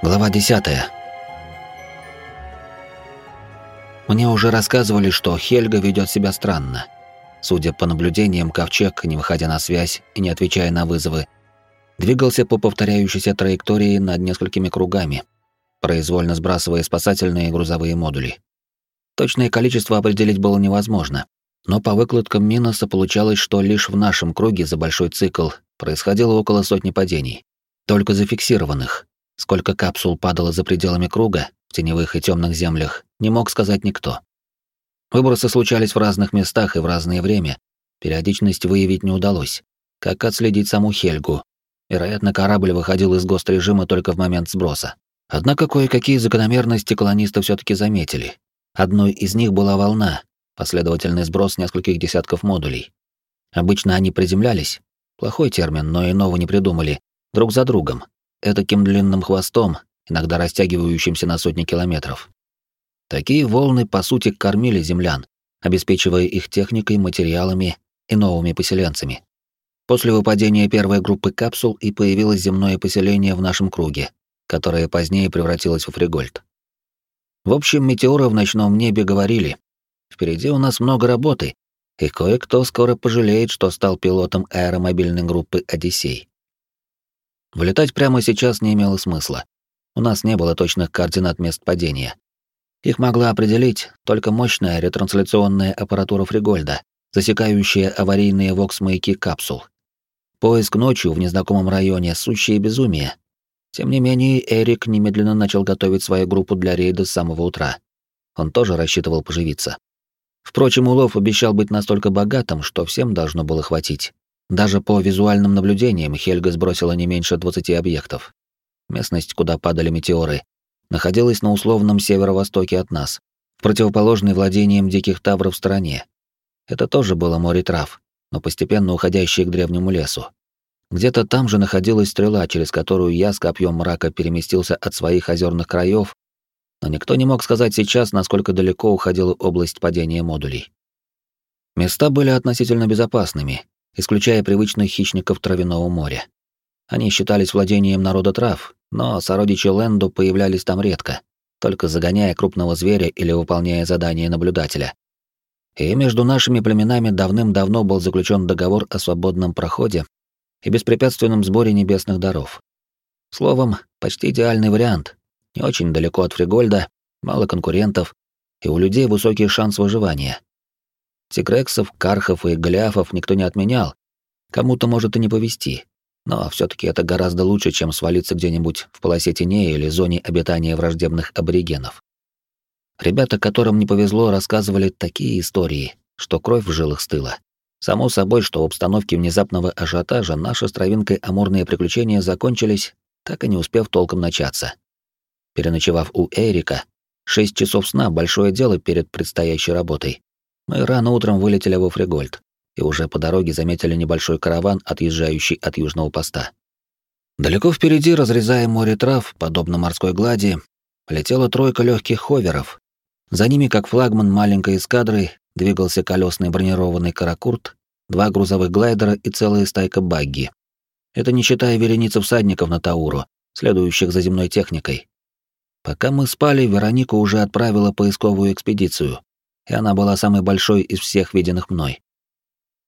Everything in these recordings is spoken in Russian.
Глава 10. Мне уже рассказывали, что Хельга ведет себя странно. Судя по наблюдениям, ковчег, не выходя на связь и не отвечая на вызовы, двигался по повторяющейся траектории над несколькими кругами, произвольно сбрасывая спасательные и грузовые модули. Точное количество определить было невозможно, но по выкладкам Миноса получалось, что лишь в нашем круге за большой цикл происходило около сотни падений, только зафиксированных, Сколько капсул падало за пределами круга, в теневых и темных землях, не мог сказать никто. Выбросы случались в разных местах и в разное время. Периодичность выявить не удалось. Как отследить саму Хельгу? Вероятно, корабль выходил из гост-режима только в момент сброса. Однако кое-какие закономерности колонисты все таки заметили. Одной из них была волна, последовательный сброс нескольких десятков модулей. Обычно они приземлялись, плохой термин, но иного не придумали, друг за другом, этаким длинным хвостом, иногда растягивающимся на сотни километров. Такие волны, по сути, кормили землян, обеспечивая их техникой, материалами и новыми поселенцами. После выпадения первой группы капсул и появилось земное поселение в нашем круге, которое позднее превратилось в Фригольд. В общем, метеоры в ночном небе говорили, впереди у нас много работы, и кое-кто скоро пожалеет, что стал пилотом аэромобильной группы «Одиссей». Вылетать прямо сейчас не имело смысла. У нас не было точных координат мест падения. Их могла определить только мощная ретрансляционная аппаратура Фригольда, засекающая аварийные вокс-маяки капсул. Поиск ночью в незнакомом районе — сущее безумие. Тем не менее, Эрик немедленно начал готовить свою группу для рейда с самого утра. Он тоже рассчитывал поживиться. Впрочем, улов обещал быть настолько богатым, что всем должно было хватить. Даже по визуальным наблюдениям Хельга сбросила не меньше 20 объектов. Местность, куда падали метеоры, находилась на условном северо-востоке от нас, в противоположной владениям диких тавров стороне. Это тоже было море трав, но постепенно уходящее к древнему лесу. Где-то там же находилась стрела, через которую я с копьем мрака переместился от своих озерных краев, но никто не мог сказать сейчас, насколько далеко уходила область падения модулей. Места были относительно безопасными, исключая привычных хищников травяного моря. Они считались владением народа трав, но сородичи Ленду появлялись там редко, только загоняя крупного зверя или выполняя задания наблюдателя. И между нашими племенами давным-давно был заключен договор о свободном проходе и беспрепятственном сборе небесных даров. Словом, почти идеальный вариант. Не очень далеко от Фригольда, мало конкурентов, и у людей высокий шанс выживания. Тигрексов, кархов и голиафов никто не отменял. Кому-то может и не повезти. Но все таки это гораздо лучше, чем свалиться где-нибудь в полосе теней или зоне обитания враждебных аборигенов. Ребята, которым не повезло, рассказывали такие истории, что кровь в жилах стыла. Само собой, что в обстановке внезапного ажиотажа наши с травинкой амурные приключения закончились, так и не успев толком начаться. Переночевав у Эрика, шесть часов сна — большое дело перед предстоящей работой. Мы рано утром вылетели во Фригольд и уже по дороге заметили небольшой караван, отъезжающий от южного поста. Далеко впереди, разрезая море трав, подобно морской глади, летела тройка легких ховеров. За ними, как флагман маленькой эскадры, двигался колесный бронированный каракурт, два грузовых глайдера и целая стайка багги. Это не считая вереницы всадников на Тауру, следующих за земной техникой. Пока мы спали, Вероника уже отправила поисковую экспедицию и она была самой большой из всех виденных мной.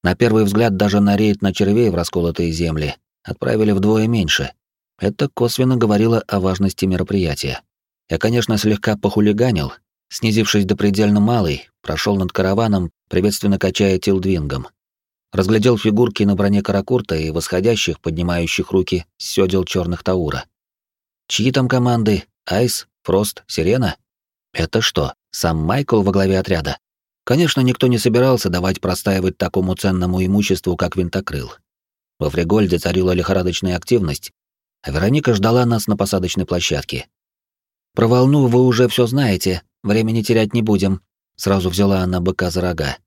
На первый взгляд даже на рейд на червей в расколотые земли отправили вдвое меньше. Это косвенно говорило о важности мероприятия. Я, конечно, слегка похулиганил, снизившись до предельно малой, прошел над караваном, приветственно качая тилдвингом. Разглядел фигурки на броне каракурта и восходящих, поднимающих руки сёдел черных Таура. Чьи там команды? Айс? Фрост? Сирена? Это что, сам Майкл во главе отряда? Конечно, никто не собирался давать простаивать такому ценному имуществу, как винтокрыл. Во Фригольде царила лихорадочная активность, а Вероника ждала нас на посадочной площадке. «Про волну вы уже все знаете, времени терять не будем», — сразу взяла она быка за рога.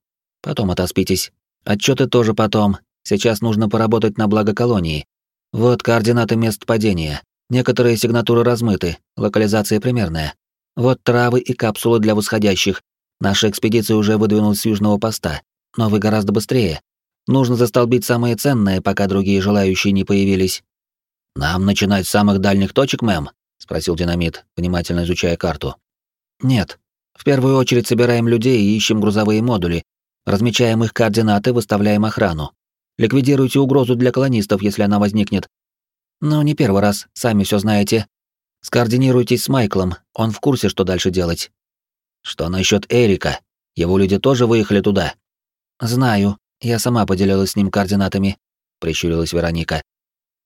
«Потом отоспитесь. Отчеты тоже потом. Сейчас нужно поработать на благо колонии. Вот координаты мест падения. Некоторые сигнатуры размыты, локализация примерная. Вот травы и капсулы для восходящих. Наша экспедиция уже выдвинулась с южного поста, но вы гораздо быстрее. Нужно застолбить самое ценное, пока другие желающие не появились. Нам начинать с самых дальних точек, мэм? спросил Динамит, внимательно изучая карту. Нет. В первую очередь собираем людей и ищем грузовые модули, размечаем их координаты, выставляем охрану. Ликвидируйте угрозу для колонистов, если она возникнет. Но не первый раз, сами все знаете. Скоординируйтесь с Майклом, он в курсе, что дальше делать. Что насчет Эрика? Его люди тоже выехали туда? Знаю, я сама поделилась с ним координатами, прищурилась Вероника.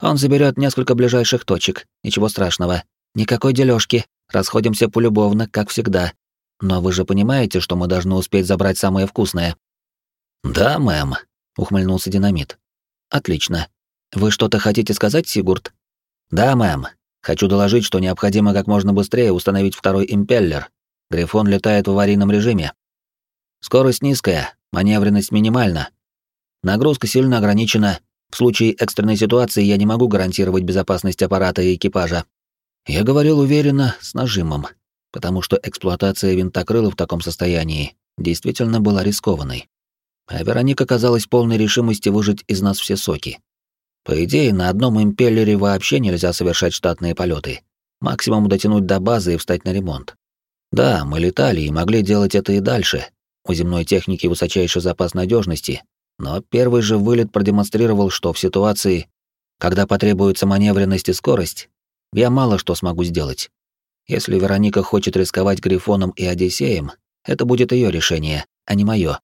Он заберет несколько ближайших точек, ничего страшного. Никакой дележки, расходимся полюбовно, как всегда. Но вы же понимаете, что мы должны успеть забрать самое вкусное. Да, мэм, ухмыльнулся Динамит. Отлично. Вы что-то хотите сказать, Сигурд? Да, мэм. Хочу доложить, что необходимо как можно быстрее установить второй импеллер. Грифон летает в аварийном режиме. Скорость низкая, маневренность минимальна. Нагрузка сильно ограничена. В случае экстренной ситуации я не могу гарантировать безопасность аппарата и экипажа. Я говорил уверенно, с нажимом, потому что эксплуатация винтокрыла в таком состоянии действительно была рискованной. А Вероника казалась полной решимости выжать из нас все соки. По идее, на одном импеллере вообще нельзя совершать штатные полеты. Максимум дотянуть до базы и встать на ремонт. Да, мы летали и могли делать это и дальше. У земной техники высочайший запас надежности, но первый же вылет продемонстрировал, что в ситуации, когда потребуется маневренность и скорость, я мало что смогу сделать. Если Вероника хочет рисковать Грифоном и Одиссеем, это будет ее решение, а не мое.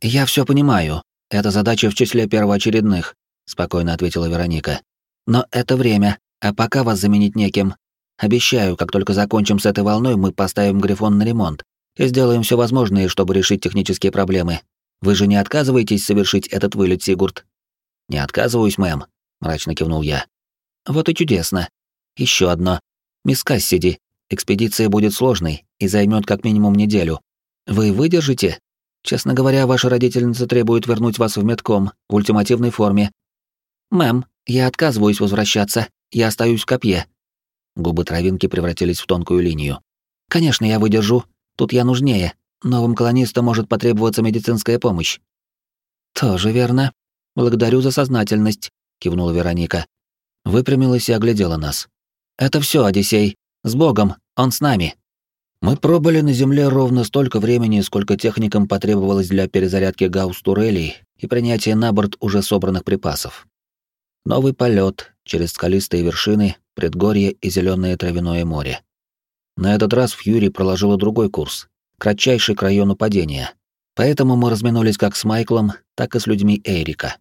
Я все понимаю. Это задача в числе первоочередных, спокойно ответила Вероника. Но это время, а пока вас заменить неким. Обещаю, как только закончим с этой волной, мы поставим Грифон на ремонт и сделаем все возможное, чтобы решить технические проблемы. Вы же не отказываетесь совершить этот вылет, Сигурд? Не отказываюсь, мэм, мрачно кивнул я. Вот и чудесно. Еще одно. Мисс Кассиди, экспедиция будет сложной и займет как минимум неделю. Вы выдержите? Честно говоря, ваша родительница требует вернуть вас в медком в ультимативной форме. Мэм, я отказываюсь возвращаться. Я остаюсь в копье. Губы травинки превратились в тонкую линию. Конечно, я выдержу. Тут я нужнее. Новым колонистам может потребоваться медицинская помощь. Тоже верно. Благодарю за сознательность, кивнула Вероника. Выпрямилась и оглядела нас. Это все, Одиссей. С Богом, он с нами. Мы пробыли на Земле ровно столько времени, сколько техникам потребовалось для перезарядки гаусс-турелей и принятия на борт уже собранных припасов. Новый полет через скалистые вершины, предгорье и зеленое травяное море. На этот раз Фьюри проложила другой курс, кратчайший к району падения. Поэтому мы разминулись как с Майклом, так и с людьми Эрика.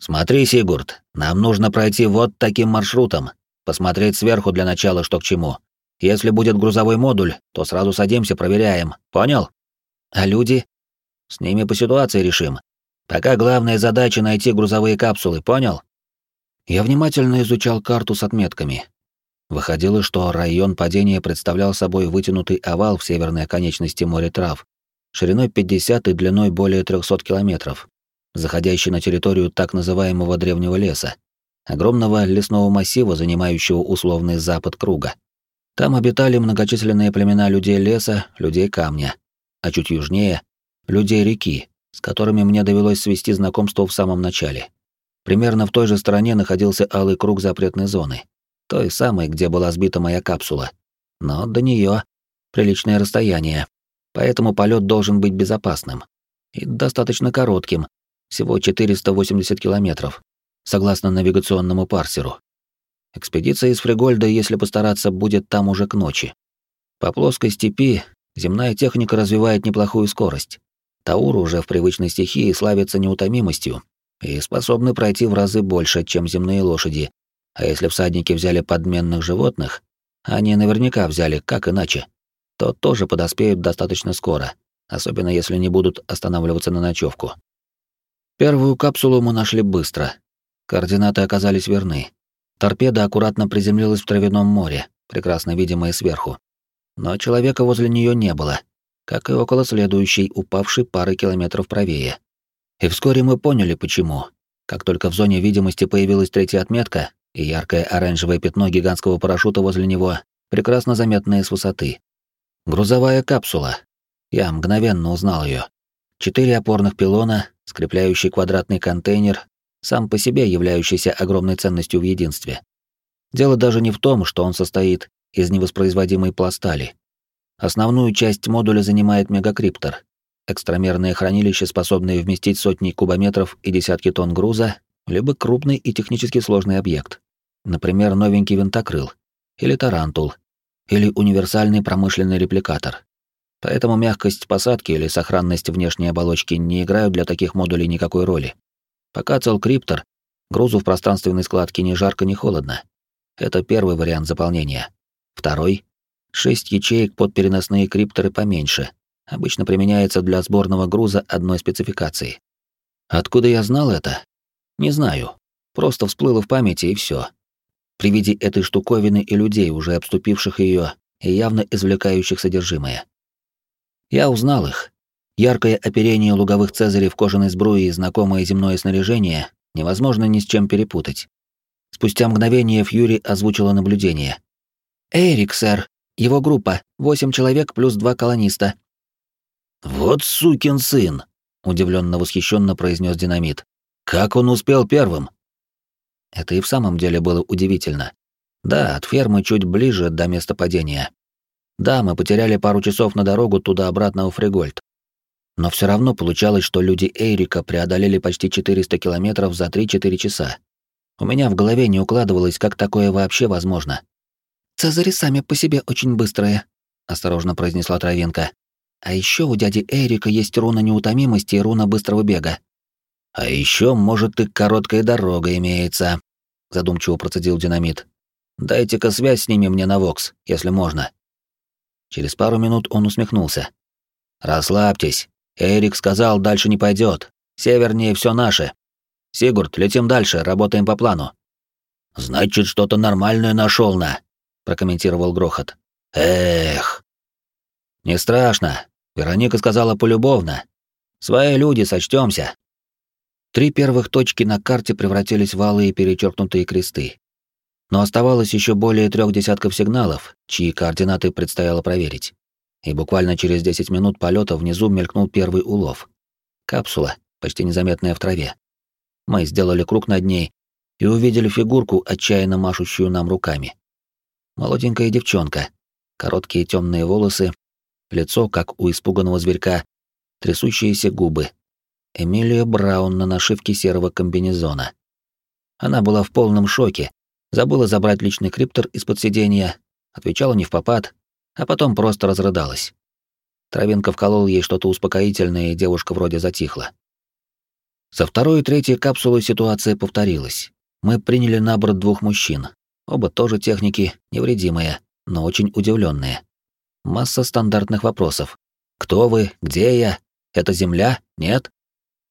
«Смотри, Сигурд, нам нужно пройти вот таким маршрутом, посмотреть сверху для начала, что к чему. Если будет грузовой модуль, то сразу садимся, проверяем. Понял? А люди? С ними по ситуации решим. Пока главная задача найти грузовые капсулы, понял? Я внимательно изучал карту с отметками, Выходило, что район падения представлял собой вытянутый овал в северной оконечности моря трав, шириной 50 и длиной более 300 километров, заходящий на территорию так называемого древнего леса, огромного лесного массива, занимающего условный запад круга. Там обитали многочисленные племена людей леса, людей камня, а чуть южнее — людей реки, с которыми мне довелось свести знакомство в самом начале. Примерно в той же стороне находился алый круг запретной зоны — той самой, где была сбита моя капсула. Но до нее приличное расстояние, поэтому полет должен быть безопасным и достаточно коротким, всего 480 километров, согласно навигационному парсеру. Экспедиция из Фригольда, если постараться, будет там уже к ночи. По плоской степи земная техника развивает неплохую скорость. Таур уже в привычной стихии славится неутомимостью и способны пройти в разы больше, чем земные лошади, а если всадники взяли подменных животных, они наверняка взяли, как иначе, то тоже подоспеют достаточно скоро, особенно если не будут останавливаться на ночевку. Первую капсулу мы нашли быстро. Координаты оказались верны. Торпеда аккуратно приземлилась в травяном море, прекрасно видимая сверху. Но человека возле нее не было, как и около следующей, упавшей пары километров правее. И вскоре мы поняли, почему. Как только в зоне видимости появилась третья отметка, и яркое оранжевое пятно гигантского парашюта возле него, прекрасно заметное с высоты. Грузовая капсула. Я мгновенно узнал ее. Четыре опорных пилона, скрепляющий квадратный контейнер, сам по себе являющийся огромной ценностью в единстве. Дело даже не в том, что он состоит из невоспроизводимой пластали. Основную часть модуля занимает мегакриптор, экстрамерное хранилище, способное вместить сотни кубометров и десятки тонн груза, либо крупный и технически сложный объект. Например, новенький винтокрыл, или тарантул, или универсальный промышленный репликатор. Поэтому мягкость посадки или сохранность внешней оболочки не играют для таких модулей никакой роли. Пока цел криптор, грузу в пространственной складке ни жарко, ни холодно. Это первый вариант заполнения. Второй — шесть ячеек под переносные крипторы поменьше. Обычно применяется для сборного груза одной спецификации. Откуда я знал это? Не знаю. Просто всплыло в памяти и все. При виде этой штуковины и людей, уже обступивших ее и явно извлекающих содержимое. Я узнал их. Яркое оперение луговых цезарей в кожаной сбруе и знакомое земное снаряжение невозможно ни с чем перепутать. Спустя мгновение Фьюри озвучила наблюдение. «Эрик, сэр. Его группа. Восемь человек плюс два колониста». «Вот сукин сын!» — удивленно восхищенно произнес динамит. «Как он успел первым?» Это и в самом деле было удивительно. Да, от фермы чуть ближе до места падения. Да, мы потеряли пару часов на дорогу туда-обратно у Фригольд. Но все равно получалось, что люди Эйрика преодолели почти 400 километров за 3-4 часа. У меня в голове не укладывалось, как такое вообще возможно. «Цезари сами по себе очень быстрые», — осторожно произнесла Травинка. «А еще у дяди Эрика есть руна неутомимости и руна быстрого бега». «А еще, может, и короткая дорога имеется», — задумчиво процедил динамит. «Дайте-ка связь с ними мне на Вокс, если можно». Через пару минут он усмехнулся. «Расслабьтесь. Эрик сказал, дальше не пойдет. Севернее все наше. Сигурд, летим дальше, работаем по плану». «Значит, что-то нормальное нашел на», — прокомментировал Грохот. «Эх». «Не страшно. Вероника сказала полюбовно. Свои люди, сочтемся. Три первых точки на карте превратились в алые перечеркнутые кресты. Но оставалось еще более трех десятков сигналов, чьи координаты предстояло проверить. И буквально через 10 минут полета внизу мелькнул первый улов. Капсула, почти незаметная в траве. Мы сделали круг над ней и увидели фигурку, отчаянно машущую нам руками. Молоденькая девчонка, короткие темные волосы, лицо, как у испуганного зверька, трясущиеся губы. Эмилия Браун на нашивке серого комбинезона. Она была в полном шоке, забыла забрать личный криптор из-под сиденья, отвечала не в попад, а потом просто разрыдалась. Травинка вколол ей что-то успокоительное, и девушка вроде затихла. Со второй и третьей капсулой ситуация повторилась. Мы приняли на борт двух мужчин. Оба тоже техники, невредимые, но очень удивленные. Масса стандартных вопросов. Кто вы? Где я? Это Земля? Нет?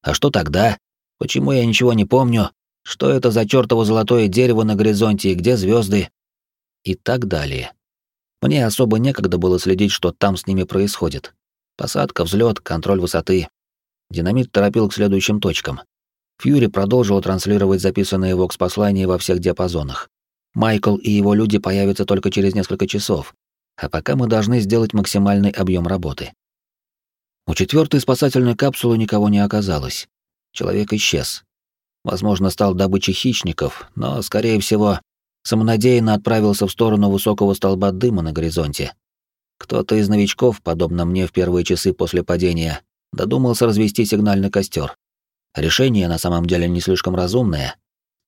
А что тогда? Почему я ничего не помню? Что это за чёртово золотое дерево на горизонте и где звезды? И так далее. Мне особо некогда было следить, что там с ними происходит. Посадка, взлет, контроль высоты. Динамит торопил к следующим точкам. Фьюри продолжил транслировать записанные вокс-послания во всех диапазонах. Майкл и его люди появятся только через несколько часов, а пока мы должны сделать максимальный объем работы. У четвертой спасательной капсулы никого не оказалось. Человек исчез. Возможно, стал добычей хищников, но, скорее всего, самонадеянно отправился в сторону высокого столба дыма на горизонте. Кто-то из новичков, подобно мне в первые часы после падения, додумался развести сигнальный костер. Решение на самом деле не слишком разумное.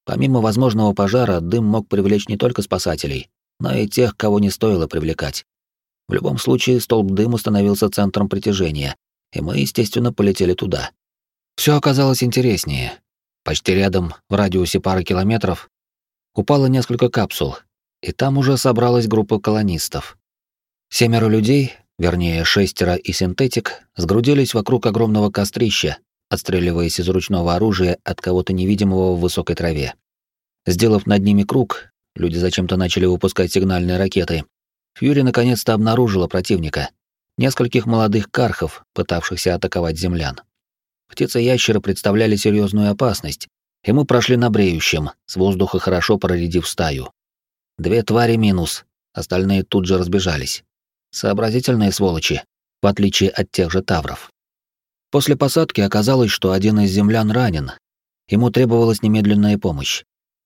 Помимо возможного пожара, дым мог привлечь не только спасателей, но и тех, кого не стоило привлекать. В любом случае, столб дыма становился центром притяжения, и мы, естественно, полетели туда. Все оказалось интереснее. Почти рядом, в радиусе пары километров, упало несколько капсул, и там уже собралась группа колонистов. Семеро людей, вернее, шестеро и синтетик, сгрудились вокруг огромного кострища, отстреливаясь из ручного оружия от кого-то невидимого в высокой траве. Сделав над ними круг, люди зачем-то начали выпускать сигнальные ракеты. Фьюри наконец-то обнаружила противника. Нескольких молодых кархов, пытавшихся атаковать землян. Птицы-ящеры представляли серьезную опасность, и мы прошли на бреющем, с воздуха хорошо проредив стаю. Две твари минус, остальные тут же разбежались. Сообразительные сволочи, в отличие от тех же тавров. После посадки оказалось, что один из землян ранен. Ему требовалась немедленная помощь.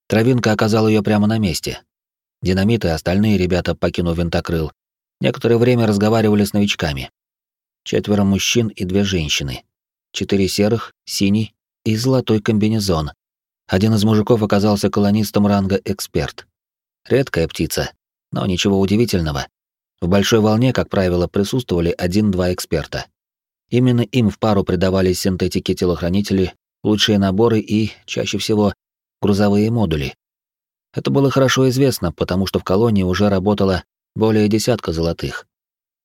Травинка оказал ее прямо на месте. Динамит и остальные ребята, покинув винтокрыл, некоторое время разговаривали с новичками. Четверо мужчин и две женщины. Четыре серых, синий и золотой комбинезон. Один из мужиков оказался колонистом ранга «Эксперт». Редкая птица, но ничего удивительного. В большой волне, как правило, присутствовали один-два эксперта. Именно им в пару придавались синтетики телохранители, лучшие наборы и, чаще всего, грузовые модули. Это было хорошо известно, потому что в колонии уже работало более десятка золотых.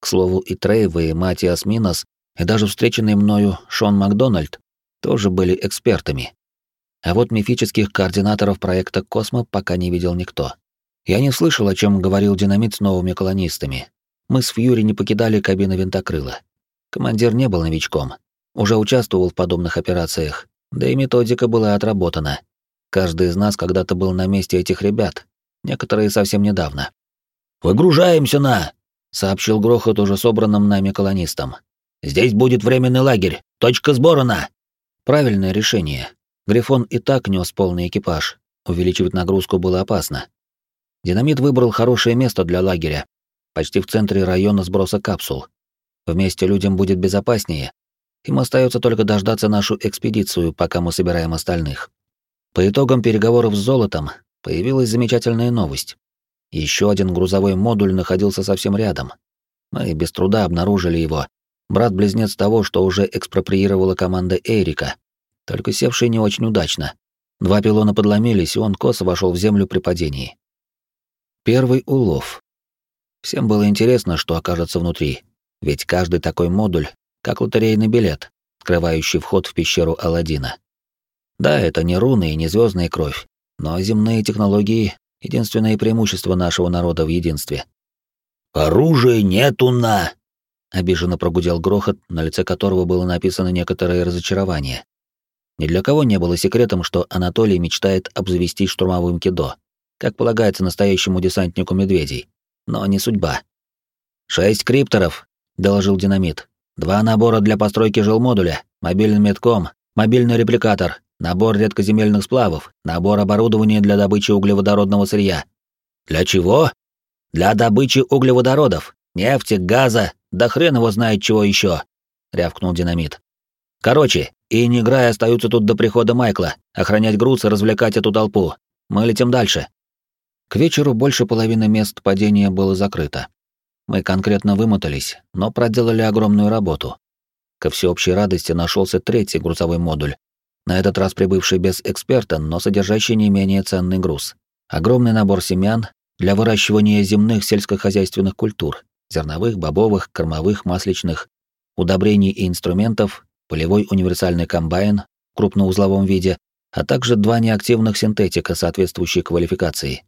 К слову, и Трейв, и Матиас Минос, и даже встреченный мною Шон Макдональд тоже были экспертами. А вот мифических координаторов проекта «Космо» пока не видел никто. Я не слышал, о чем говорил динамит с новыми колонистами. Мы с Фьюри не покидали кабины винтокрыла. Командир не был новичком, уже участвовал в подобных операциях, да и методика была отработана. Каждый из нас когда-то был на месте этих ребят, некоторые совсем недавно. «Выгружаемся на!» — сообщил Грохот уже собранным нами колонистам. «Здесь будет временный лагерь. Точка сбора на!» Правильное решение. Грифон и так нес полный экипаж. Увеличивать нагрузку было опасно. Динамит выбрал хорошее место для лагеря, почти в центре района сброса капсул. Вместе людям будет безопаснее. Им остается только дождаться нашу экспедицию, пока мы собираем остальных. По итогам переговоров с золотом появилась замечательная новость. Еще один грузовой модуль находился совсем рядом. Мы без труда обнаружили его. Брат-близнец того, что уже экспроприировала команда Эрика, только севший не очень удачно. Два пилона подломились, и он косо вошел в землю при падении. Первый улов. Всем было интересно, что окажется внутри. Ведь каждый такой модуль, как лотерейный билет, открывающий вход в пещеру Аладдина. Да, это не руны и не звездная кровь, но земные технологии — единственное преимущество нашего народа в единстве. «Оружия нету на!» — обиженно прогудел грохот, на лице которого было написано некоторое разочарование. Ни для кого не было секретом, что Анатолий мечтает обзавестись штурмовым кидо, как полагается настоящему десантнику медведей. Но не судьба. «Шесть крипторов», — доложил динамит. «Два набора для постройки жилмодуля, мобильный метком, мобильный репликатор, набор редкоземельных сплавов, набор оборудования для добычи углеводородного сырья». «Для чего?» «Для добычи углеводородов, нефти, газа, да хрен его знает чего еще», — рявкнул динамит. «Короче, и не остаются тут до прихода Майкла, охранять груз и развлекать эту толпу. Мы летим дальше». К вечеру больше половины мест падения было закрыто. Мы конкретно вымотались, но проделали огромную работу. Ко всеобщей радости нашелся третий грузовой модуль, на этот раз прибывший без эксперта, но содержащий не менее ценный груз. Огромный набор семян для выращивания земных сельскохозяйственных культур, зерновых, бобовых, кормовых, масличных, удобрений и инструментов, полевой универсальный комбайн в крупноузловом виде, а также два неактивных синтетика соответствующей квалификации.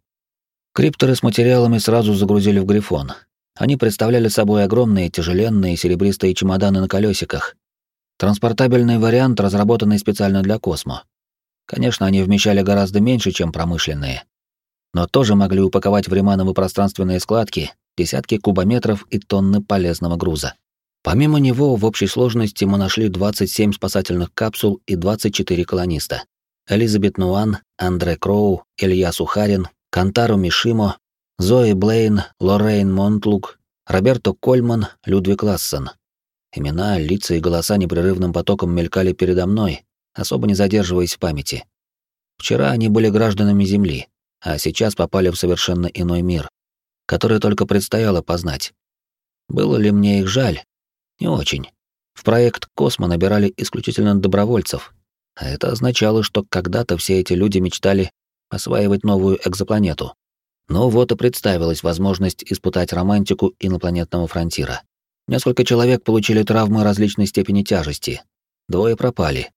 Крипторы с материалами сразу загрузили в Грифон, они представляли собой огромные тяжеленные серебристые чемоданы на колесиках. Транспортабельный вариант, разработанный специально для Космо. Конечно, они вмещали гораздо меньше, чем промышленные, но тоже могли упаковать в ремановые пространственные складки десятки кубометров и тонны полезного груза. Помимо него, в общей сложности мы нашли 27 спасательных капсул и 24 колониста. Элизабет Нуан, Андре Кроу, Илья Сухарин, Кантару Мишимо, Зои Блейн, Лоррейн Монтлук, Роберто Кольман, Людвиг Лассон. Имена, лица и голоса непрерывным потоком мелькали передо мной, особо не задерживаясь в памяти. Вчера они были гражданами Земли, а сейчас попали в совершенно иной мир, который только предстояло познать. Было ли мне их жаль? Не очень. В проект «Космо» набирали исключительно добровольцев, а это означало, что когда-то все эти люди мечтали осваивать новую экзопланету. Но вот и представилась возможность испытать романтику инопланетного фронтира. Несколько человек получили травмы различной степени тяжести. Двое пропали.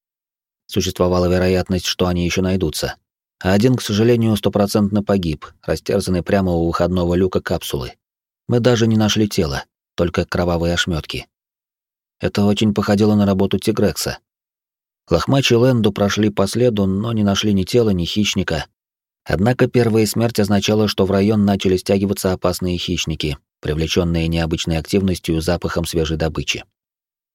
Существовала вероятность, что они еще найдутся. А один, к сожалению, стопроцентно погиб, растерзанный прямо у выходного люка капсулы. Мы даже не нашли тело, только кровавые ошметки. Это очень походило на работу Тигрекса. Лохмачи Ленду прошли по следу, но не нашли ни тела, ни хищника, Однако первая смерть означала, что в район начали стягиваться опасные хищники, привлеченные необычной активностью запахом свежей добычи.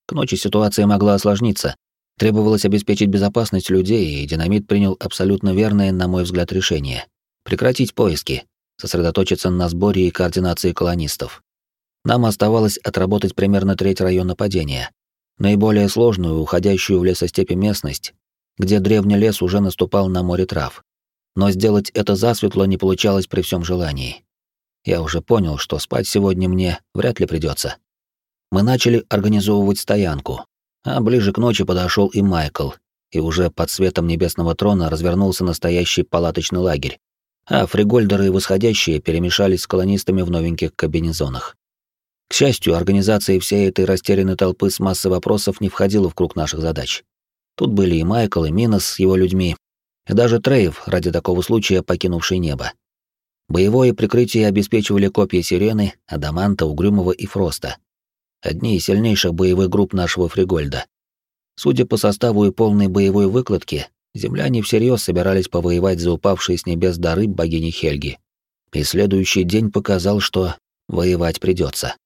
К ночи ситуация могла осложниться. Требовалось обеспечить безопасность людей, и динамит принял абсолютно верное, на мой взгляд, решение — прекратить поиски, сосредоточиться на сборе и координации колонистов. Нам оставалось отработать примерно треть района падения, наиболее сложную, уходящую в лесостепи местность, где древний лес уже наступал на море трав. Но сделать это засветло не получалось при всем желании. Я уже понял, что спать сегодня мне вряд ли придется. Мы начали организовывать стоянку, а ближе к ночи подошел и Майкл, и уже под светом небесного трона развернулся настоящий палаточный лагерь, а фригольдеры и восходящие перемешались с колонистами в новеньких кабинезонах. К счастью, организация всей этой растерянной толпы с массой вопросов не входила в круг наших задач. Тут были и Майкл, и Минос с его людьми, и даже Трейв, ради такого случая покинувший небо. Боевое прикрытие обеспечивали копья Сирены, Адаманта, Угрюмого и Фроста. Одни из сильнейших боевых групп нашего Фригольда. Судя по составу и полной боевой выкладке, земляне всерьез собирались повоевать за упавшие с небес дары богини Хельги. И следующий день показал, что воевать придется.